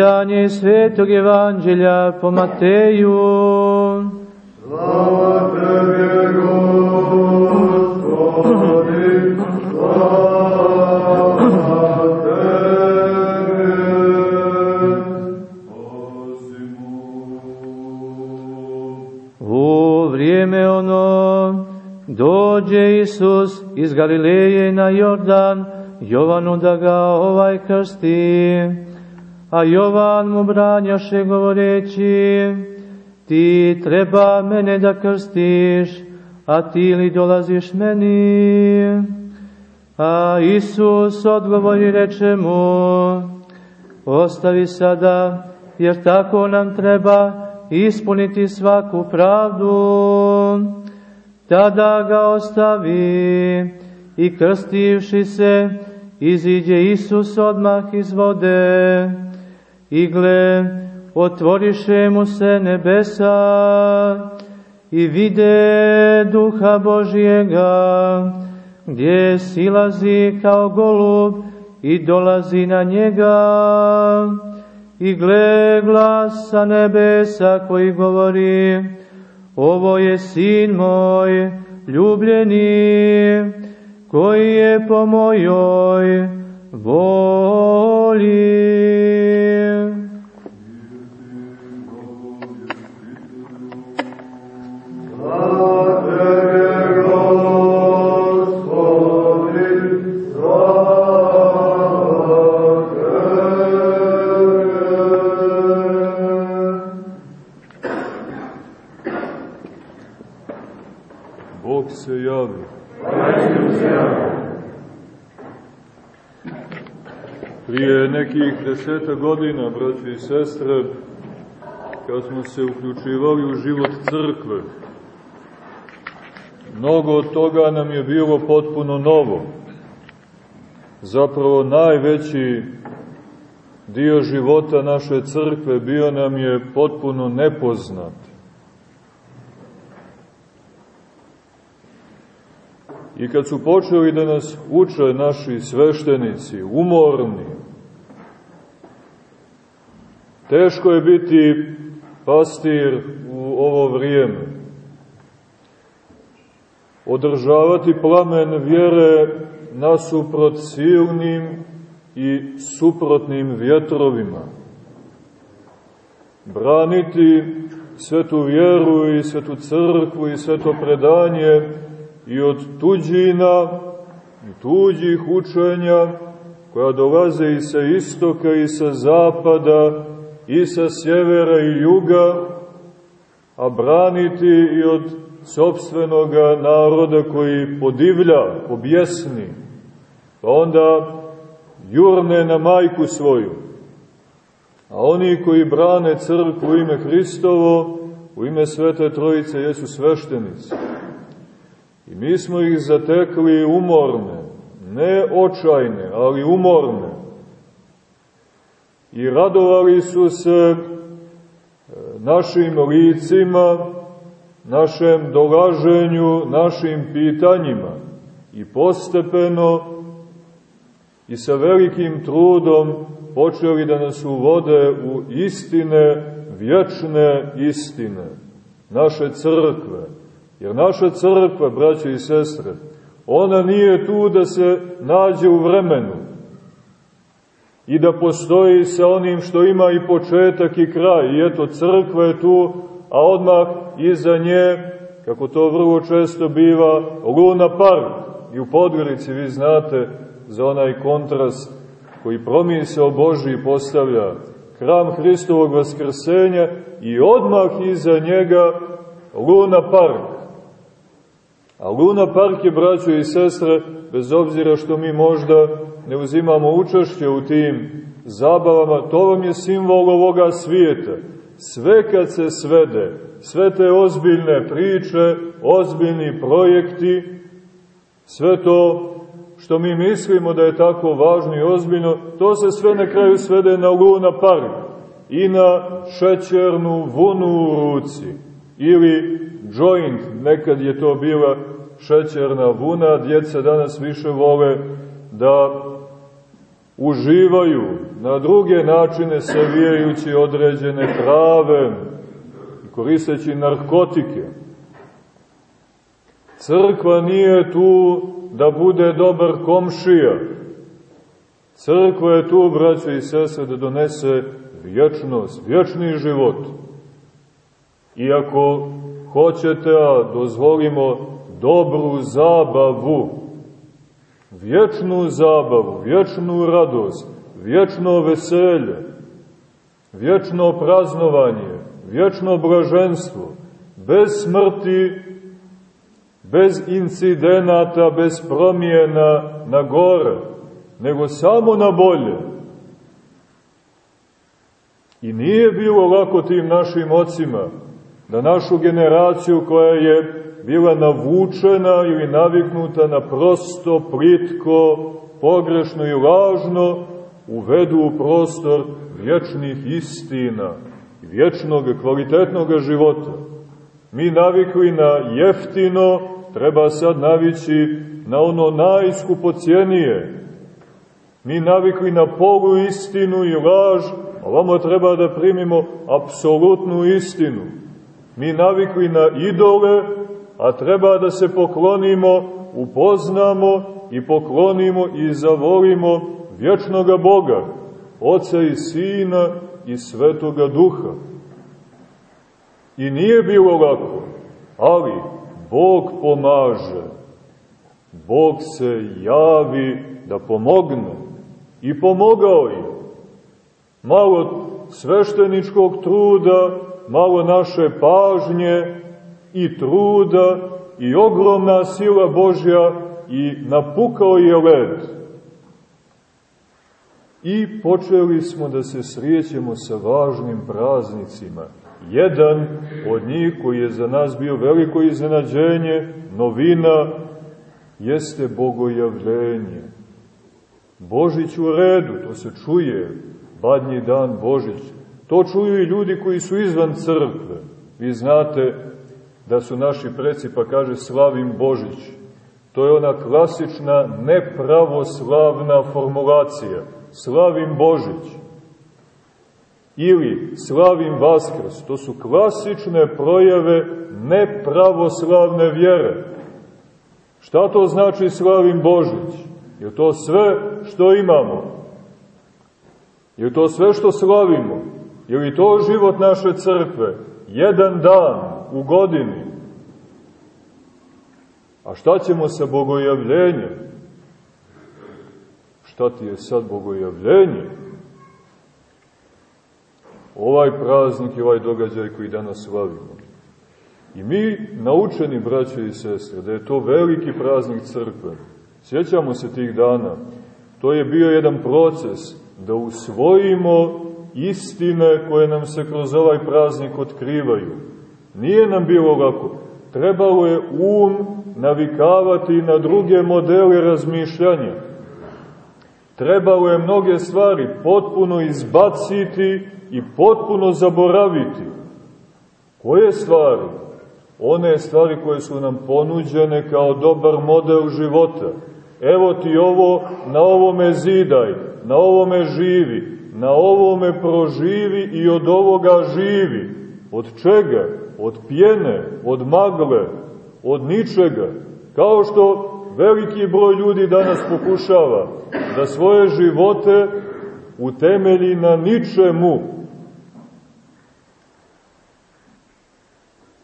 Čitanje Svetog Evanđelja po Mateju. Slava Tebe, Gospodi, slava Tebe. U vrijeme ono dođe Isus iz Galileje na Jordan, Jovanu da ga ovaj krsti. A Jovan mu branjaše govoreći, ti treba mene da krstiš, a ti li dolaziš meni? A Isus odgovori reče mu, ostavi sada, jer tako nam treba ispuniti svaku pravdu. Tada ga ostavi i krstivši se, iziđe Isus odmah iz vode i gle, otvoriše mu se nebesa i vide duha Božijega, gdje silazi kao golub i dolazi na njega. I gle glas sa nebesa koji govori, ovo je sin moj, ljubljeni, koji je po mojoj voli. Nekih deseta godina, braći i sestre, kad smo se uključivali u život crkve, mnogo od toga nam je bilo potpuno novo. Zapravo najveći dio života naše crkve bio nam je potpuno nepoznat. I kad su počeli da nas uče naši sveštenici, umorni, teško je biti pastir u ovo vrijeme. Održavati plamen vjere nasuprot silnim i suprotnim vjetrovima. Braniti svetu vjeru i svetu crkvu i sveto predanje i od tuđina i tuđih učenja koja dolaze i sa istoka i sa zapada i sa sjevera i juga, a braniti i od sobstvenoga naroda koji podivlja, pobjesni, pa onda jurne na majku svoju. A oni koji brane crkvu u ime Hristovo, u ime Svete Trojice, jesu sveštenici. I mi smo ih zatekli umorne, ne očajne, ali umorne. I radovali su se našim licima, našem dolaženju, našim pitanjima. I postepeno i sa velikim trudom počeli da nas uvode u istine, vječne istine, naše crkve, Jer naša crkva, braće i sestre, ona nije tu da se nađe u vremenu i da postoji sa onim što ima i početak i kraj. I eto, crkva je tu, a odmah iza nje, kako to vrlo često biva, Luna Park. I u Podgorici, vi znate, za onaj kontrast koji promisao Božiji postavlja hram Hristovog vaskrsenja i odmah iza njega Luna Park. A Luna Park je, braćo i sestre, bez obzira što mi možda ne uzimamo učešće u tim zabavama, to vam je simbol ovoga svijeta. Sve kad se svede, sve te ozbiljne priče, ozbiljni projekti, sve to što mi mislimo da je tako važno i ozbiljno, to se sve na kraju svede na Luna Park i na šećernu vunu u ruci ili joint, nekad je to bila šećerna vuna, djeca danas više vole da uživaju na druge načine savijajući određene trave koristeći narkotike. Crkva nije tu da bude dobar komšija. Crkva je tu, braće i sese, da donese vječnost, vječni život. I ako hoćete, a dozvolimo dobru zabavu, vječnu zabavu, vječnu radost, vječno veselje, vječno praznovanje, vječno blaženstvo, bez smrti, bez incidenata, bez promjena na gore, nego samo na bolje. I nije bilo lako tim našim ocima da našu generaciju koja je bila navučena ili naviknuta na prosto, plitko, pogrešno i lažno, uvedu u prostor vječnih istina, vječnog kvalitetnog života. Mi navikli na jeftino, treba sad navići na ono najskupocijenije. Mi navikli na polu istinu i laž, a vamo treba da primimo apsolutnu istinu. Mi navikli na idole, a treba da se poklonimo, upoznamo i poklonimo i zavolimo vječnoga Boga, Oca i Sina i Svetoga Duha. I nije bilo lako, ali Bog pomaže. Bog se javi da pomogne. I pomogao je. Malo svešteničkog truda, malo naše pažnje i truda i ogromna sila Božja i napukao je led. I počeli smo da se srijećemo sa važnim praznicima. Jedan od njih koji je za nas bio veliko iznenađenje, novina, jeste bogojavljenje. Božić u redu, to se čuje, badnji dan Božić. To čuju i ljudi koji su izvan crkve. Vi znate da su naši preci, pa kaže slavim Božić. To je ona klasična nepravoslavna formulacija. Slavim Božić. Ili slavim Vaskrs. To su klasične projeve nepravoslavne vjere. Šta to znači slavim Božić? Je to sve što imamo? Je to sve što slavimo? Je li to život naše crkve? Jedan dan u godini. A šta ćemo sa bogojavljenjem? Šta ti je sad bogojavljenje? Ovaj praznik i ovaj događaj koji danas slavimo. I mi, naučeni braće i sestre, da je to veliki praznik crkve, sjećamo se tih dana, to je bio jedan proces da usvojimo istine koje nam se kroz ovaj praznik otkrivaju. Nije nam bilo lako. Trebalo je um navikavati na druge modele razmišljanja. Trebalo je mnoge stvari potpuno izbaciti i potpuno zaboraviti. Koje stvari? One stvari koje su nam ponuđene kao dobar model života. Evo ti ovo, na ovome zidaj, na ovome živi, na ovome proživi i od ovoga živi. Od čega? Od pjene, od magle, od ničega. Kao što veliki broj ljudi danas pokušava da svoje živote utemelji na ničemu.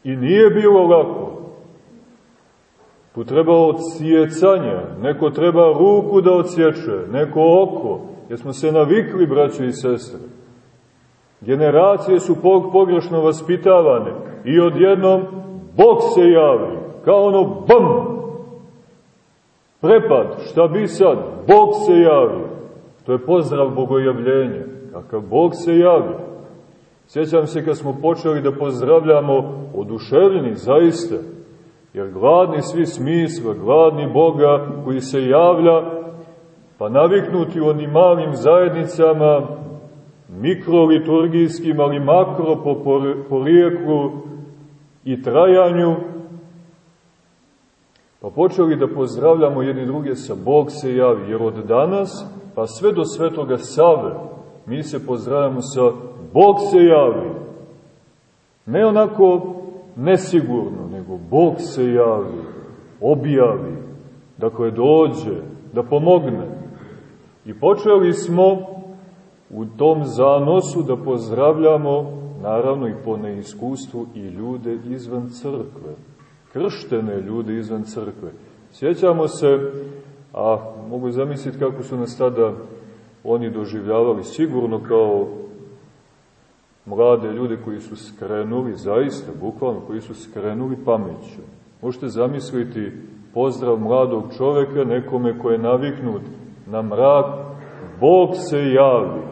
I nije bilo lako. Tu treba odsjecanja, neko treba ruku da odsječe, neko oko, jer smo se navikli, braćo i sestre. Generacije su pogrešno vaspitavane i odjednom Bog se javi, kao ono BAM! Prepad, šta bi sad? Bog se javi. To je pozdrav bogojavljenja. Kakav Bog se javi. Sjećam se kad smo počeli da pozdravljamo oduševljeni, zaista, jer gladni svi smisla, gladni Boga koji se javlja, pa naviknuti u onim malim zajednicama, mikroliturgijskim, ali makro po porijeklu i trajanju, pa počeli da pozdravljamo jedni druge sa Bog se javi, jer od danas pa sve do svetoga Save, mi se pozdravljamo sa Bog se javi. Ne onako nesigurno, nego Bog se javi, objavi, dakle dođe, da pomogne. I počeli smo u tom zanosu da pozdravljamo, naravno i po neiskustvu, i ljude izvan crkve, krštene ljude izvan crkve. Sjećamo se, a mogu zamisliti kako su nas tada oni doživljavali, sigurno kao mlade ljude koji su skrenuli, zaista, bukvalno, koji su skrenuli pameću. Možete zamisliti pozdrav mladog čoveka, nekome ko je naviknut na mrak, Bog se javi.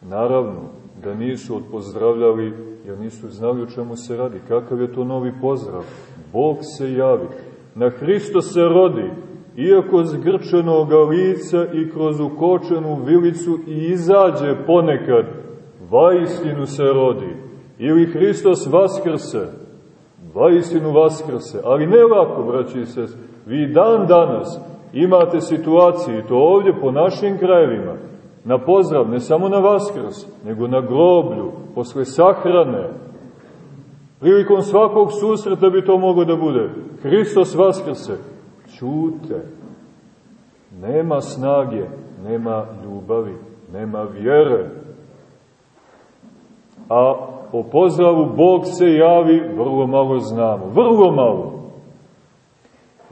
Naravno, da nisu odpozdravljali, jer nisu znali o čemu se radi. Kakav je to novi pozdrav? Bog se javi. Na Hristo se rodi, iako zgrčenog lica i kroz ukočenu vilicu i izađe ponekad, vaistinu se rodi. Ili Hristos vaskrse, vaistinu vaskrse. Ali ne lako, braći i sest, vi dan danas imate situaciju, to ovdje po našim krajevima, na pozdrav, ne samo na vaskrs, nego na groblju, posle sahrane, prilikom svakog susreta bi to moglo da bude. Hristos vaskrse, ćute. Nema snage, nema ljubavi, nema vjere. A o pozdravu Bog se javi, vrlo malo znamo, vrlo malo.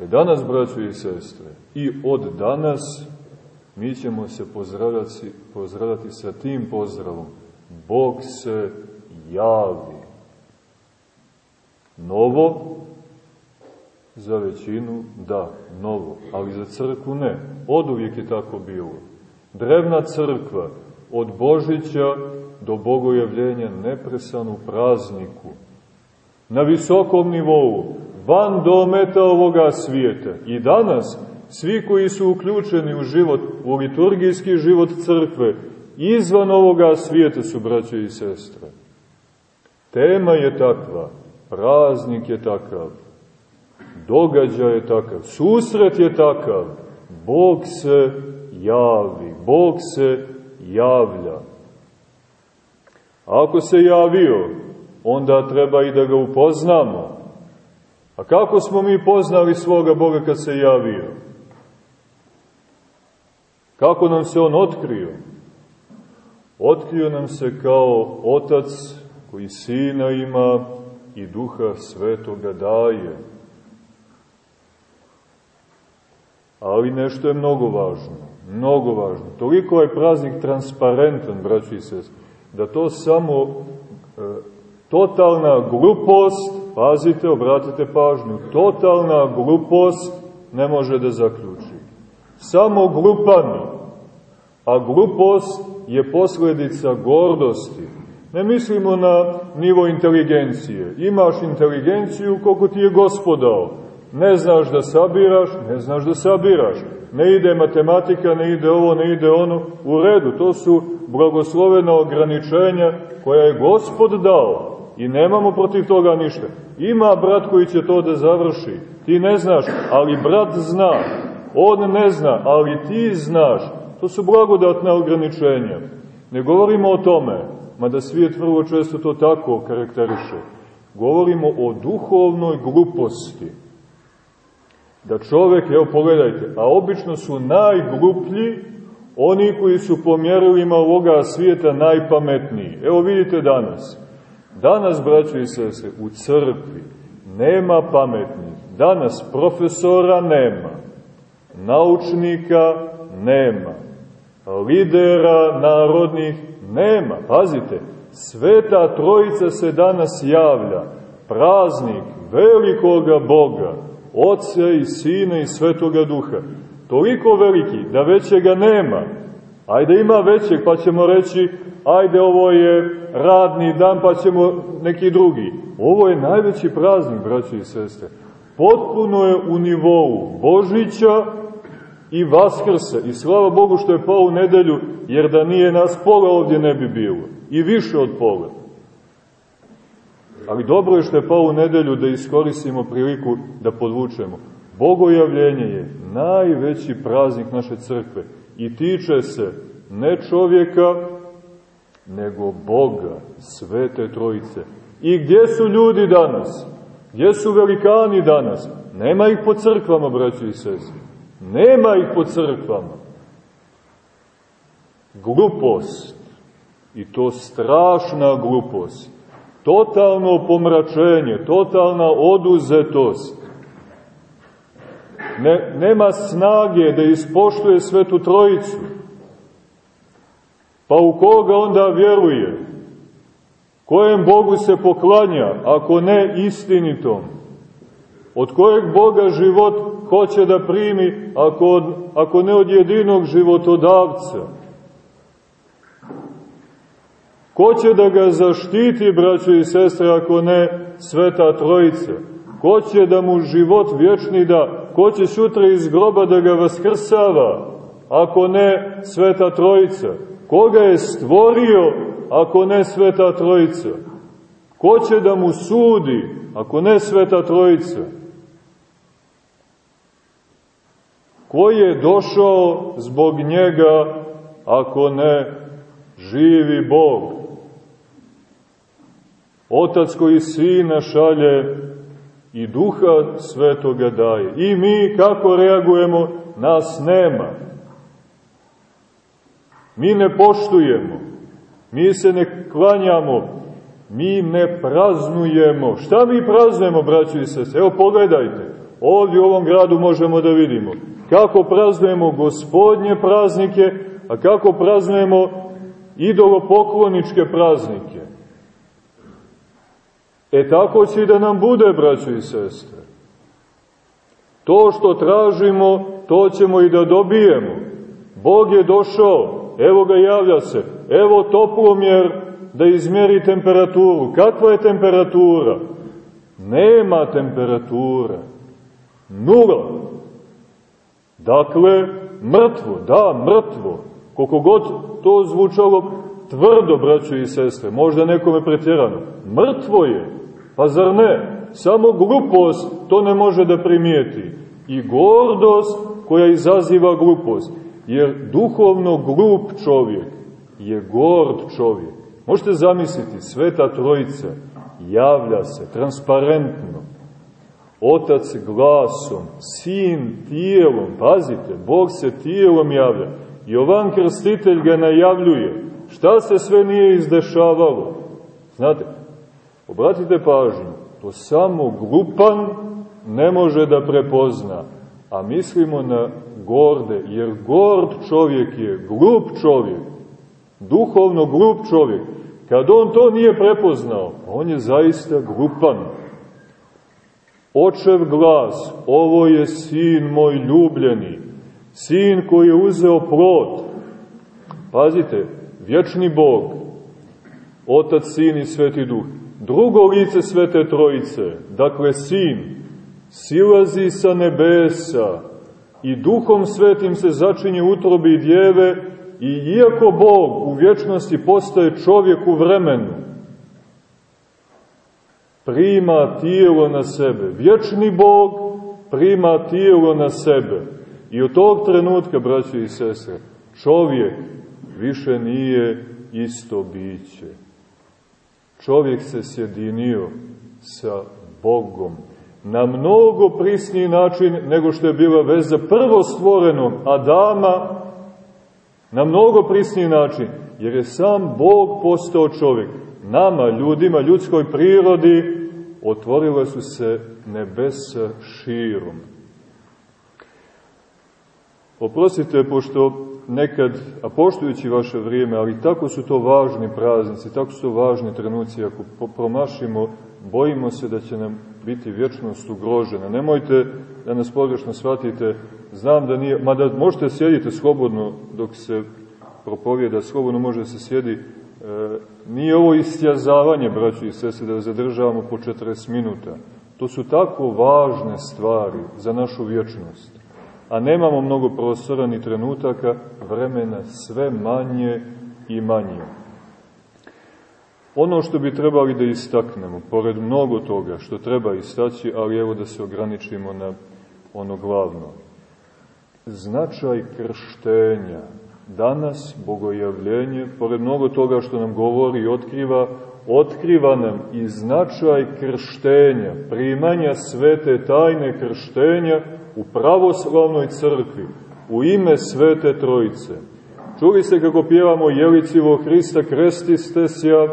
E danas, braćo i sestre, i od danas mi ćemo se pozdravljati, pozdravljati sa tim pozdravom. Bog se javi. Novo, za većinu da, novo, ali za crkvu ne. Od uvijek je tako bilo. Drevna crkva, od Božića do bogojavljenja nepresanu prazniku, na visokom nivou, van dometa ovoga svijeta. I danas, svi koji su uključeni u život, u liturgijski život crkve, izvan ovoga svijeta su braće i sestre. Tema je takva, praznik je takav, događaj je takav, susret je takav, Bog se javi, Bog se javlja. Ako se javio, onda treba i da ga upoznamo. A kako smo mi poznali svoga Boga kad se javio? Kako nam se On otkrio? Otkrio nam se kao Otac koji Sina ima i Duha Svetoga daje. Ali nešto je mnogo važno, mnogo važno. Toliko je praznik transparentan, braći i sest, da to samo e, totalna glupost, pazite, obratite pažnju, totalna glupost ne može da zaključi. Samo glupani, a glupost je posledica gordosti. Ne mislimo na nivo inteligencije. Imaš inteligenciju koliko ti je gospodao. Ne znaš da sabiraš, ne znaš da sabiraš. Ne ide matematika, ne ide ovo, ne ide ono. U redu, to su blagoslovena ograničenja koja je gospod dao. I nemamo protiv toga ništa. Ima brat koji će to da završi. Ti ne znaš, ali brat zna. On ne zna, ali ti znaš. To su blagodatne ograničenja. Ne govorimo o tome, mada svijet vrlo često to tako karakteriše. Govorimo o duhovnoj gluposti. Da čovek, evo pogledajte, a obično su najgluplji oni koji su po mjerilima ovoga svijeta najpametniji. Evo vidite danas. Danas, braćo i sese, u crkvi nema pametnih. Danas profesora nema, naučnika nema, lidera narodnih nema. Pazite, sveta trojica se danas javlja, praznik velikoga Boga, Otca i Sina i Svetoga Duha. Toliko veliki da većega nema. Ajde ima većeg pa ćemo reći ajde ovo je radni dan pa ćemo neki drugi. Ovo je najveći praznik, braći i sestre. Potpuno je u nivou Božića i Vaskrsa. I slava Bogu što je pao u nedelju, jer da nije nas pola ovdje ne bi bilo. I više od pola. Ali dobro je što je pao u nedelju da iskoristimo priliku da podvučemo. Bogojavljenje je najveći praznik naše crkve i tiče se ne čovjeka, nego Boga, Svete Trojice. I gdje su ljudi danas? Gdje su velikani danas? Nema ih po crkvama, braći i sestri. Nema ih po crkvama. Glupost. I to strašna glupost. Totalno pomračenje, totalna oduzetost. Ne, nema snage da ispoštuje svetu trojicu. Pa u koga onda vjeruje? Kojem Bogu se poklanja, ako ne istinitom? Od kojeg Boga život hoće da primi, ako, od, ako ne od jedinog životodavca? Ko će da ga zaštiti, braćo i sestre, ako ne Sveta Trojica? Ko će da mu život vječni da? Ko će sutra iz groba da ga vaskrsava, ako ne Sveta Trojica? Koga je stvorio, ako ne Sveta Trojica? Ko će da mu sudi, ako ne Sveta Trojica? Ko je došao zbog njega, ako ne živi Bog? Otac koji sina šalje i duha svetoga daje. I mi kako reagujemo? Nas nema. Mi ne poštujemo, mi se ne klanjamo, mi ne praznujemo. Šta mi praznujemo, braćo i sese? Evo pogledajte, ovdje u ovom gradu možemo da vidimo kako praznujemo gospodnje praznike, a kako praznujemo idolopokloničke praznike. E tako će i da nam bude, braćo i sestre. To što tražimo, to ćemo i da dobijemo. Bog je došao, evo ga javlja se, evo toplomjer da izmjeri temperaturu. Kakva je temperatura? Nema temperature. Nula. Dakle, mrtvo, da, mrtvo. Koliko god to zvučalo tvrdo, braćo i sestre, možda nekome pretjerano. Mrtvo je. Pa zar ne? Samo glupost to ne može da primijeti. I gordost koja izaziva glupost. Jer duhovno glup čovjek je gord čovjek. Možete zamisliti, sveta trojica javlja se transparentno. Otac glasom, sin tijelom, pazite, Bog se tijelom javlja. Jovan Krstitelj ga najavljuje. Šta se sve nije izdešavalo? Znate, Obratite pažnju, to samo glupan ne može da prepozna, a mislimo na gorde, jer gord čovjek je glup čovjek, duhovno glup čovjek. Kad on to nije prepoznao, on je zaista glupan. Očev glas, ovo je sin moj ljubljeni, sin koji je uzeo plot. Pazite, vječni Bog, Otac, Sin i Sveti Duh, drugo lice Svete Trojice, dakle Sin, silazi sa nebesa i Duhom Svetim se začinje utrobi djeve i iako Bog u vječnosti postaje čovjek u vremenu, prima tijelo na sebe. Vječni Bog prima tijelo na sebe. I od tog trenutka, braći i sestre, čovjek više nije isto biće čovjek se sjedinio sa Bogom na mnogo prisniji način nego što je bila veza prvo stvorenog Adama, na mnogo prisniji način, jer je sam Bog postao čovjek. Nama, ljudima, ljudskoj prirodi, otvorile su se nebesa širom. Oprostite, pošto nekad, a poštujući vaše vrijeme, ali tako su to važni praznici, tako su to važni trenuci, ako promašimo, bojimo se da će nam biti vječnost ugrožena. Nemojte da nas pogrešno shvatite, znam da nije, mada možete sjediti slobodno dok se propovijeda, slobodno može da se sjedi, e, nije ovo istjazavanje, braći i sese, da zadržavamo po 40 minuta. To su tako važne stvari za našu vječnost a nemamo mnogo prostora ni trenutaka, vremena sve manje i manje. Ono što bi trebali da istaknemo, pored mnogo toga što treba istaći, ali evo da se ograničimo na ono glavno. Značaj krštenja. Danas bogojavljenje, pored mnogo toga što nam govori i otkriva, otkriva nam i značaj krštenja, primanja svete tajne krštenja u pravoslavnoj crkvi, u ime svete trojice. Čuli ste kako pjevamo Jelicivo Hrista krestiste sja,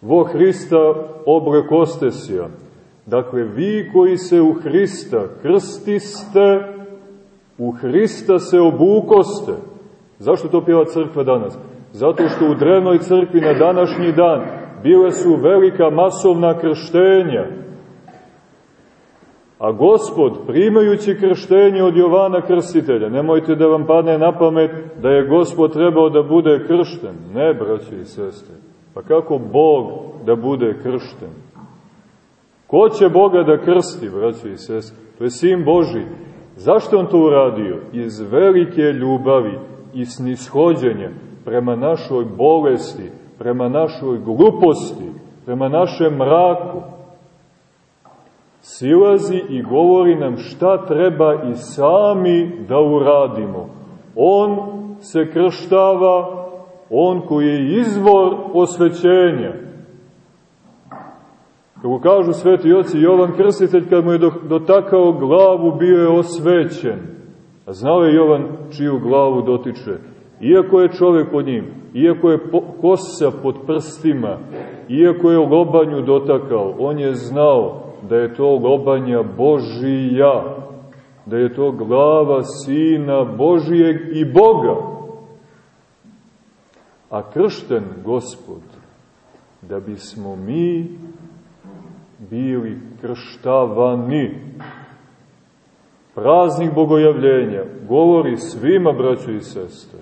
vo Hrista obrekostesja. Dakle, vi koji se u Hrista krstiste, u Hrista se obukoste. Zašto to pjeva crkva danas? Zato što u drevnoj crkvi na današnji dan bile su velika masovna krštenja. A gospod, primajući krštenje od Jovana Krstitelja, nemojte da vam padne na pamet da je gospod trebao da bude kršten. Ne, braći i sestre. Pa kako Bog da bude kršten? Ko će Boga da krsti, braći i sestre? To je sin Boži. Zašto on to uradio? Iz velike ljubavi i snishođenja prema našoj bolesti, prema našoj gluposti, prema našem mraku. Silazi i govori nam šta treba i sami da uradimo. On se krštava, on koji je izvor osvećenja. Kako kažu sveti oci, Jovan Krstitelj kad mu je dotakao glavu bio je osvećen. A znao je Jovan čiju glavu dotiče? Iako je čovek pod njim, iako je kosa pod prstima, iako je lobanju dotakao, on je znao da je to lobanja Božija, da je to glava Sina Božijeg i Boga. A kršten Gospod, da bismo mi bili krštavani. Praznik bogojavljenja govori svima, braćo i sestre,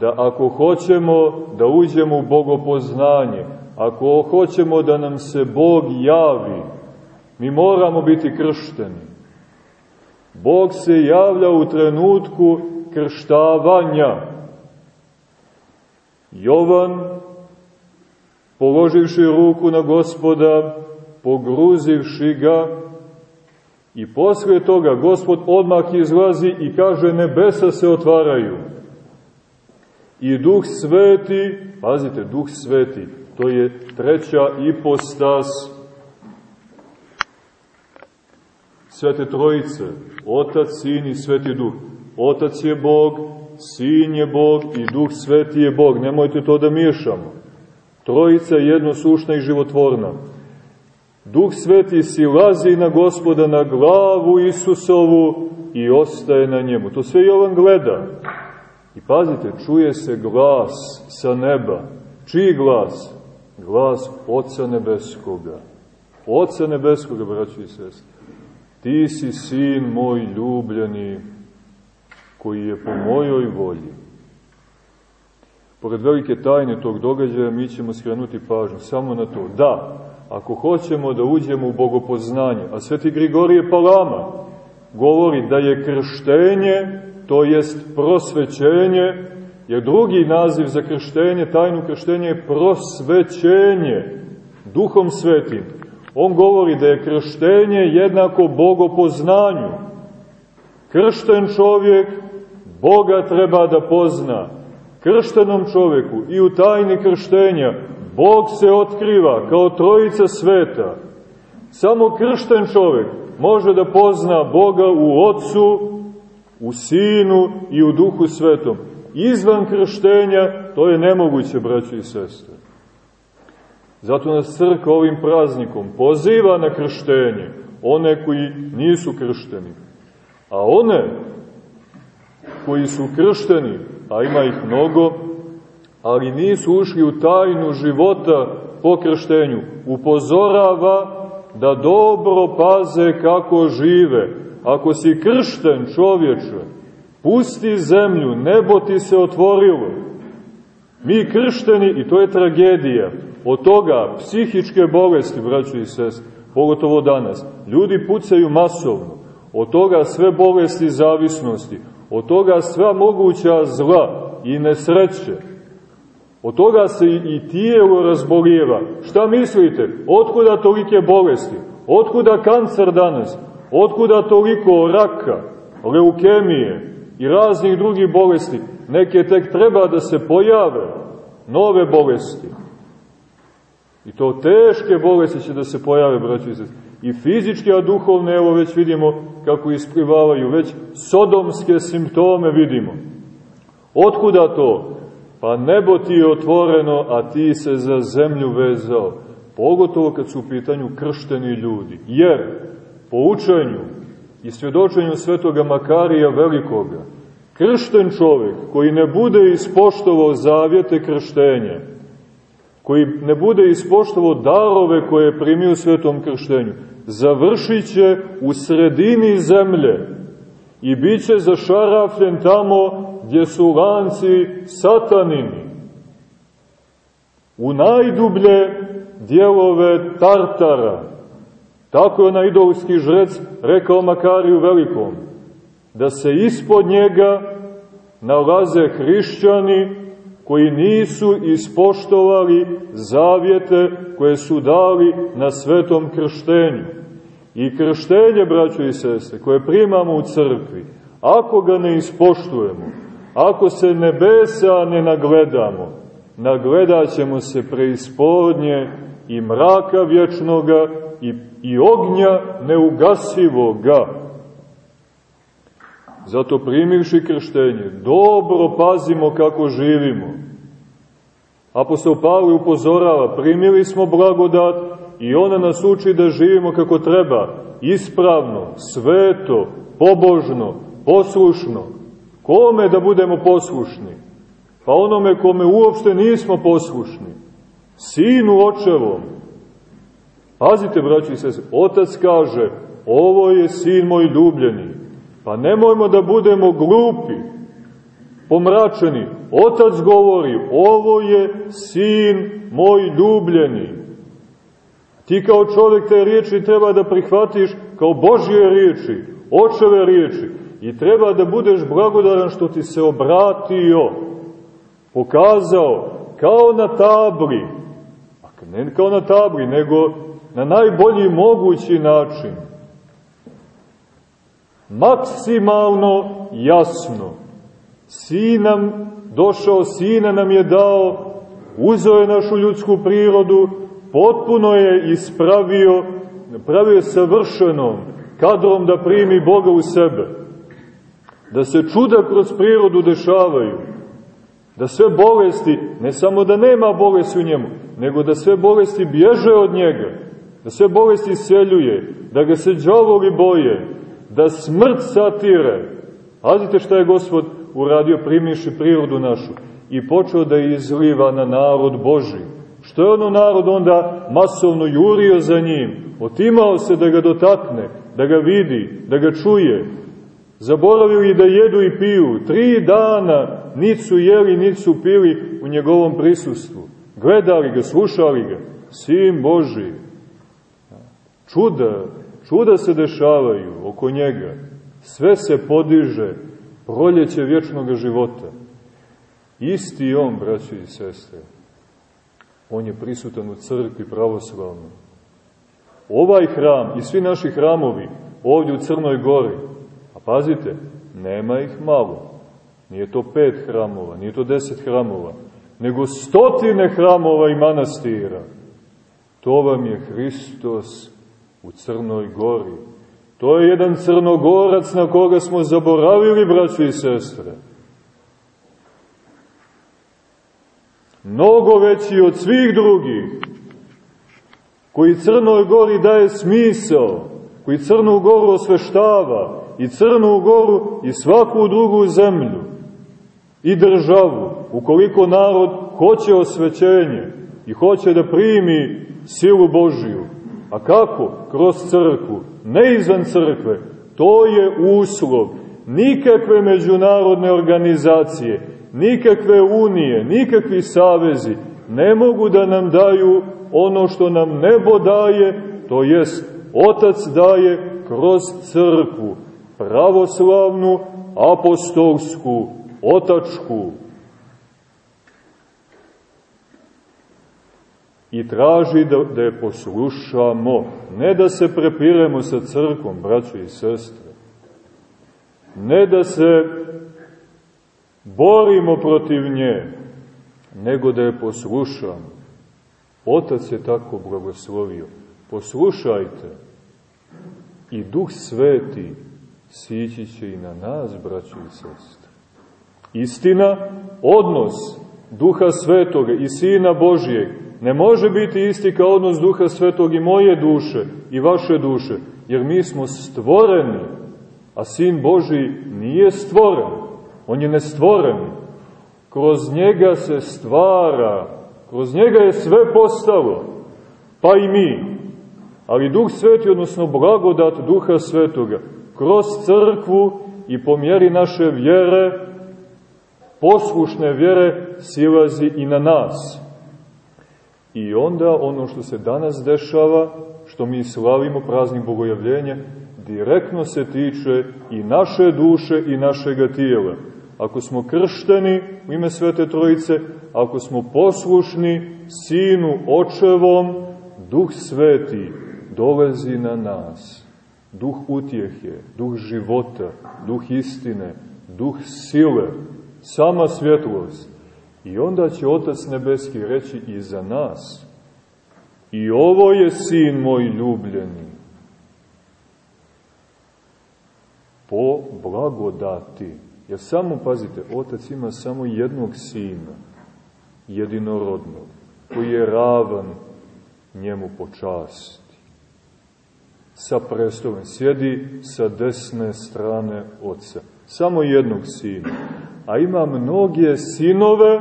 da ako hoćemo da uđemo u bogopoznanje, ako hoćemo da nam se Bog javi, mi moramo biti kršteni. Bog se javlja u trenutku krštavanja. Jovan, položivši ruku na gospoda, pogruzivši ga, i posle toga gospod odmah izlazi i kaže nebesa se otvaraju i Duh Sveti, pazite, Duh Sveti, to je treća ipostas Svete Trojice, Otac, Sin i Sveti Duh. Otac je Bog, Sin je Bog i Duh Sveti je Bog. Nemojte to da miješamo. Trojica je jednosušna i životvorna. Duh Sveti silazi na gospoda na glavu Isusovu i ostaje na njemu. To sve Jovan gleda. I pazite, čuje se glas sa neba. Čiji glas? Glas Oca Nebeskoga. Oca Nebeskoga, braći i sestri. Ti si sin moj ljubljeni, koji je po mojoj volji. Pored velike tajne tog događaja mi ćemo skrenuti pažnju samo na to. Da, ako hoćemo da uđemo u bogopoznanje, a sveti Grigorije Palama govori da je krštenje to jest prosvećenje, jer drugi naziv za krštenje, tajnu krštenje je prosvećenje, duhom svetim. On govori da je krštenje jednako bogopoznanju. Kršten čovjek Boga treba da pozna. Krštenom čovjeku i u tajni krštenja Bog se otkriva kao trojica sveta. Samo kršten čovjek može da pozna Boga u Otcu, u Sinu i u Duhu Svetom. Izvan krštenja to je nemoguće, braći i sestre. Zato nas crkva ovim praznikom poziva na krštenje, one koji nisu kršteni. A one koji su kršteni, a ima ih mnogo, ali nisu ušli u tajnu života po krštenju, upozorava da dobro paze kako žive, ako si kršten čovječe, pusti zemlju, nebo ti se otvorilo. Mi kršteni, i to je tragedija, od toga psihičke bolesti, braćo i sest, pogotovo danas, ljudi pucaju masovno, od toga sve bolesti zavisnosti, od toga sva moguća zla i nesreće, od toga se i tijelo razbolijeva. Šta mislite? Otkuda tolike bolesti? Otkuda kancer danas? Otkuda toliko raka, leukemije i raznih drugih bolesti? Neke tek treba da se pojave, nove bolesti. I to teške bolesti će da se pojave, braći i sestri. I fizičke, a duhovne, evo već vidimo kako isplivavaju, već sodomske simptome vidimo. Otkuda to? Pa nebo ti je otvoreno, a ti se za zemlju vezao. Pogotovo kad su u pitanju kršteni ljudi. Jer, po učenju i svjedočenju svetoga Makarija Velikoga, kršten čovjek koji ne bude ispoštovao zavjete krštenja, koji ne bude ispoštovao darove koje je primio u svetom krštenju, završit će u sredini zemlje i bit će zašarafljen tamo gdje su lanci satanini. U najdublje dijelove Tartara. Tako je onaj idolski žrec rekao Makariju Velikom, da se ispod njega nalaze hrišćani koji nisu ispoštovali zavjete koje su dali na svetom krštenju. I krštenje, braćo i sestre, koje primamo u crkvi, ako ga ne ispoštujemo, ako se nebesa ne nagledamo, nagledat ćemo se preispodnje i mraka vječnoga i, i ognja neugasivoga. Zato primivši krštenje, dobro pazimo kako živimo. Apostol Pavle upozorava, primili smo blagodat i ona nas uči da živimo kako treba, ispravno, sveto, pobožno, poslušno. Kome da budemo poslušni? Pa onome kome uopšte nismo poslušni. Sinu očevom. Pazite, braći sese, otac kaže, ovo je sin moj ljubljeni. Pa nemojmo da budemo glupi, pomračeni. Otac govori, ovo je sin moj ljubljeni. Ti kao čovjek te riječi treba da prihvatiš kao Božje riječi, očeve riječi. I treba da budeš blagodaran što ti se obratio, pokazao, kao na tabli. Ne kao na tabli, nego na najbolji mogući način. Maksimalno jasno. Sin nam došao, sina nam je dao, uzeo je našu ljudsku prirodu, potpuno je ispravio, pravio je savršenom, kadrom da primi Boga u sebe. Da se čuda kroz prirodu dešavaju. Da sve bolesti, ne samo da nema bolesti u njemu, nego da sve bolesti bježe od njega. Da sve bolesti seljuje, da ga se džavovi boje, da smrt satire. Pazite šta je Gospod uradio primiši prirodu našu i počeo da izliva na narod Boži. Što je ono narod onda masovno jurio za njim, otimao se da ga dotakne, da ga vidi, da ga čuje. Zaboravili da jedu i piju, tri dana nisu jeli, nisu pili u njegovom prisustvu. Gledali ga, slušali ga, sin Boži. Čuda, čuda se dešavaju oko njega. Sve se podiže, proljeće vječnog života. Isti on, braći i sestre, on je prisutan u crkvi pravoslavno. Ovaj hram i svi naši hramovi ovdje u Crnoj gori, a pazite, nema ih malo. Nije to pet hramova, nije to deset hramova, nego stotine hramova i manastira. To vam je Hristos u Crnoj gori. To je jedan crnogorac na koga smo zaboravili, braći i sestre. Mnogo veći od svih drugih, koji Crnoj gori daje smisao, koji Crnu goru osveštava, i Crnu goru i svaku drugu zemlju i državu, ukoliko narod hoće osvećenje i hoće da primi silu Božiju. A kako? Kroz crkvu, ne izvan crkve. To je uslov. Nikakve međunarodne organizacije, nikakve unije, nikakvi savezi ne mogu da nam daju ono što nam nebo daje, to jest Otac daje kroz crkvu, pravoslavnu, apostolsku, otačku. I traži da, da je poslušamo, ne da se prepiremo sa crkvom, braćo i sestre, ne da se borimo protiv nje, nego da je poslušamo. Otac je tako blagoslovio. Poslušajte i Duh Sveti sići će i na nas, braćo i sestre. Istina, odnos Duha Svetoga i Sina Božijeg ne može biti isti kao odnos Duha Svetog i moje duše i vaše duše, jer mi smo stvoreni, a Sin Božiji nije stvoren, on je nestvoren. Kroz njega se stvara, kroz njega je sve postalo, pa i mi. Ali Duh Sveti, odnosno blagodat Duha Svetoga, kroz crkvu i po mjeri naše vjere, poslušne vjere, silazi i na nas. I onda ono što se danas dešava, što mi slavimo praznik bogojavljenja, direktno se tiče i naše duše i našega tijela. Ako smo kršteni u ime Svete Trojice, ako smo poslušni Sinu Očevom, Duh Sveti dolazi na nas. Duh utjehe, duh života, duh istine, duh sile, sama svjetlost. I onda će Otac Nebeski reći i za nas. I ovo je sin moj ljubljeni. Po blagodati. Jer samo, pazite, Otac ima samo jednog sina, jedinorodnog, koji je ravan njemu po časti. Sa prestolem sjedi sa desne strane Otca. Samo jednog sina a ima mnoge sinove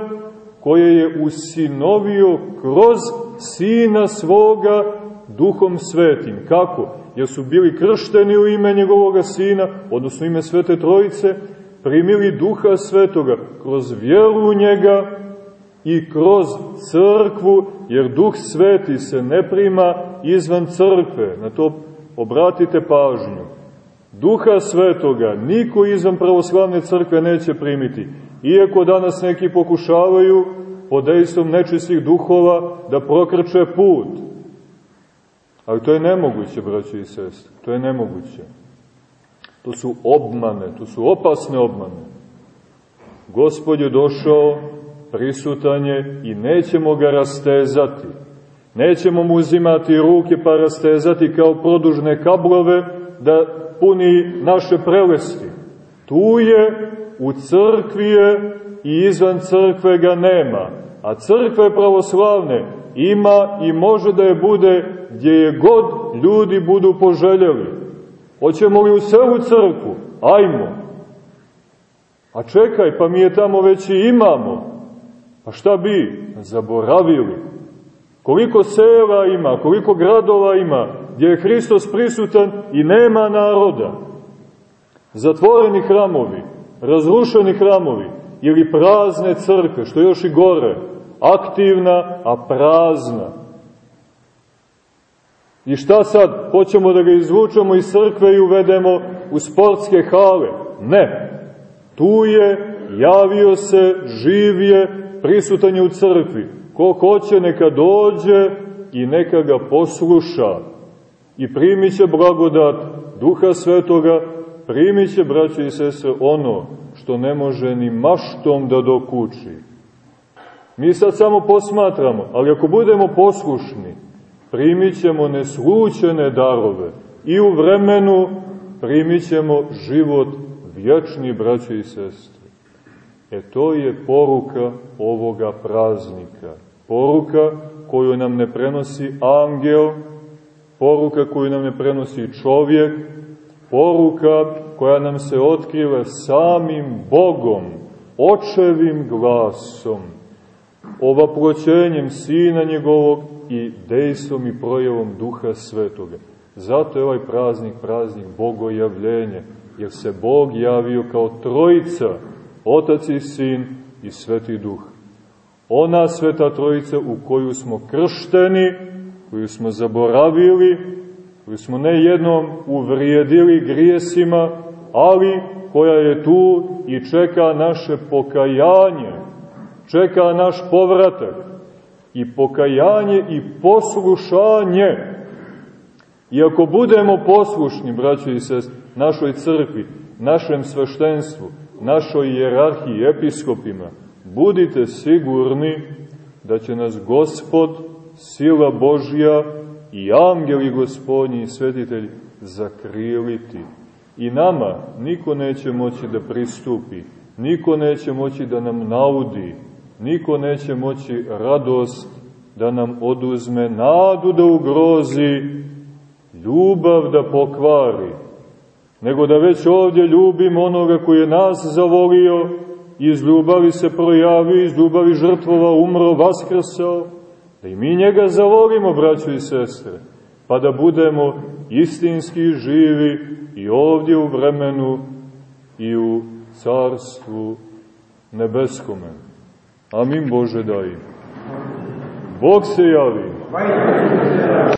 koje je usinovio kroz sina svoga duhom svetim. Kako? Jer su bili kršteni u ime njegovoga sina, odnosno ime Svete Trojice, primili duha svetoga kroz vjeru u njega i kroz crkvu, jer duh sveti se ne prima izvan crkve. Na to obratite pažnju. Duha Svetoga niko izvan pravoslavne crkve neće primiti, iako danas neki pokušavaju pod dejstvom nečistih duhova da prokrče put. Ali to je nemoguće, braći i sestre, to je nemoguće. To su obmane, to su opasne obmane. Gospod je došao, prisutan je i nećemo ga rastezati. Nećemo mu uzimati ruke pa rastezati kao produžne kablove da puni naše prelesti. Tu je, u crkvi je i izvan crkve ga nema. A crkve pravoslavne ima i može da je bude gdje je god ljudi budu poželjeli. Hoćemo li u celu crkvu? Ajmo. A čekaj, pa mi je tamo već i imamo. Pa šta bi? Zaboravili. Koliko sela ima, koliko gradova ima, gdje je Hristos prisutan i nema naroda. Zatvoreni hramovi, razrušeni hramovi ili prazne crkve, što još i gore, aktivna, a prazna. I šta sad? Hoćemo da ga izvučemo iz crkve i uvedemo u sportske hale? Ne. Tu je, javio se, živ je, prisutan je u crkvi. Ko hoće neka dođe i neka ga posluša i primit će blagodat Duha Svetoga, primit će, braće i sestre, ono što ne može ni maštom da dokuči. Mi sad samo posmatramo, ali ako budemo poslušni, primit ćemo neslučene darove i u vremenu primit ćemo život vječni, braće i sestre. E to je poruka ovoga praznika. Poruka koju nam ne prenosi angel, poruka koju nam ne prenosi čovjek, poruka koja nam se otkriva samim Bogom, očevim glasom, ovaproćenjem Sina njegovog i dejstvom i projevom Duha Svetoga. Zato je ovaj praznik praznik Bogojavljenja, jer se Bog javio kao trojica, Otac i Sin i Sveti Duh. Ona Sveta Trojica u koju smo kršteni, koju smo zaboravili, koju smo ne jednom uvrijedili grijesima, ali koja je tu i čeka naše pokajanje, čeka naš povratak. i pokajanje i poslušanje. I ako budemo poslušni, braćo i sest, našoj crkvi, našem sveštenstvu, našoj jerarhiji, episkopima, budite sigurni da će nas Gospod, sila Božja i angeli gospodnji i svetitelji zakriliti. I nama niko neće moći da pristupi, niko neće moći da nam naudi, niko neće moći radost da nam oduzme, nadu da ugrozi, ljubav da pokvari, nego da već ovdje ljubimo onoga koji je nas zavolio, iz ljubavi se projavio, iz ljubavi žrtvova umro, vaskrsao, da i mi njega zavolimo, braćo i sestre, pa da budemo istinski živi i ovdje u vremenu i u carstvu nebeskome. Amin Bože daj. Bog se javi.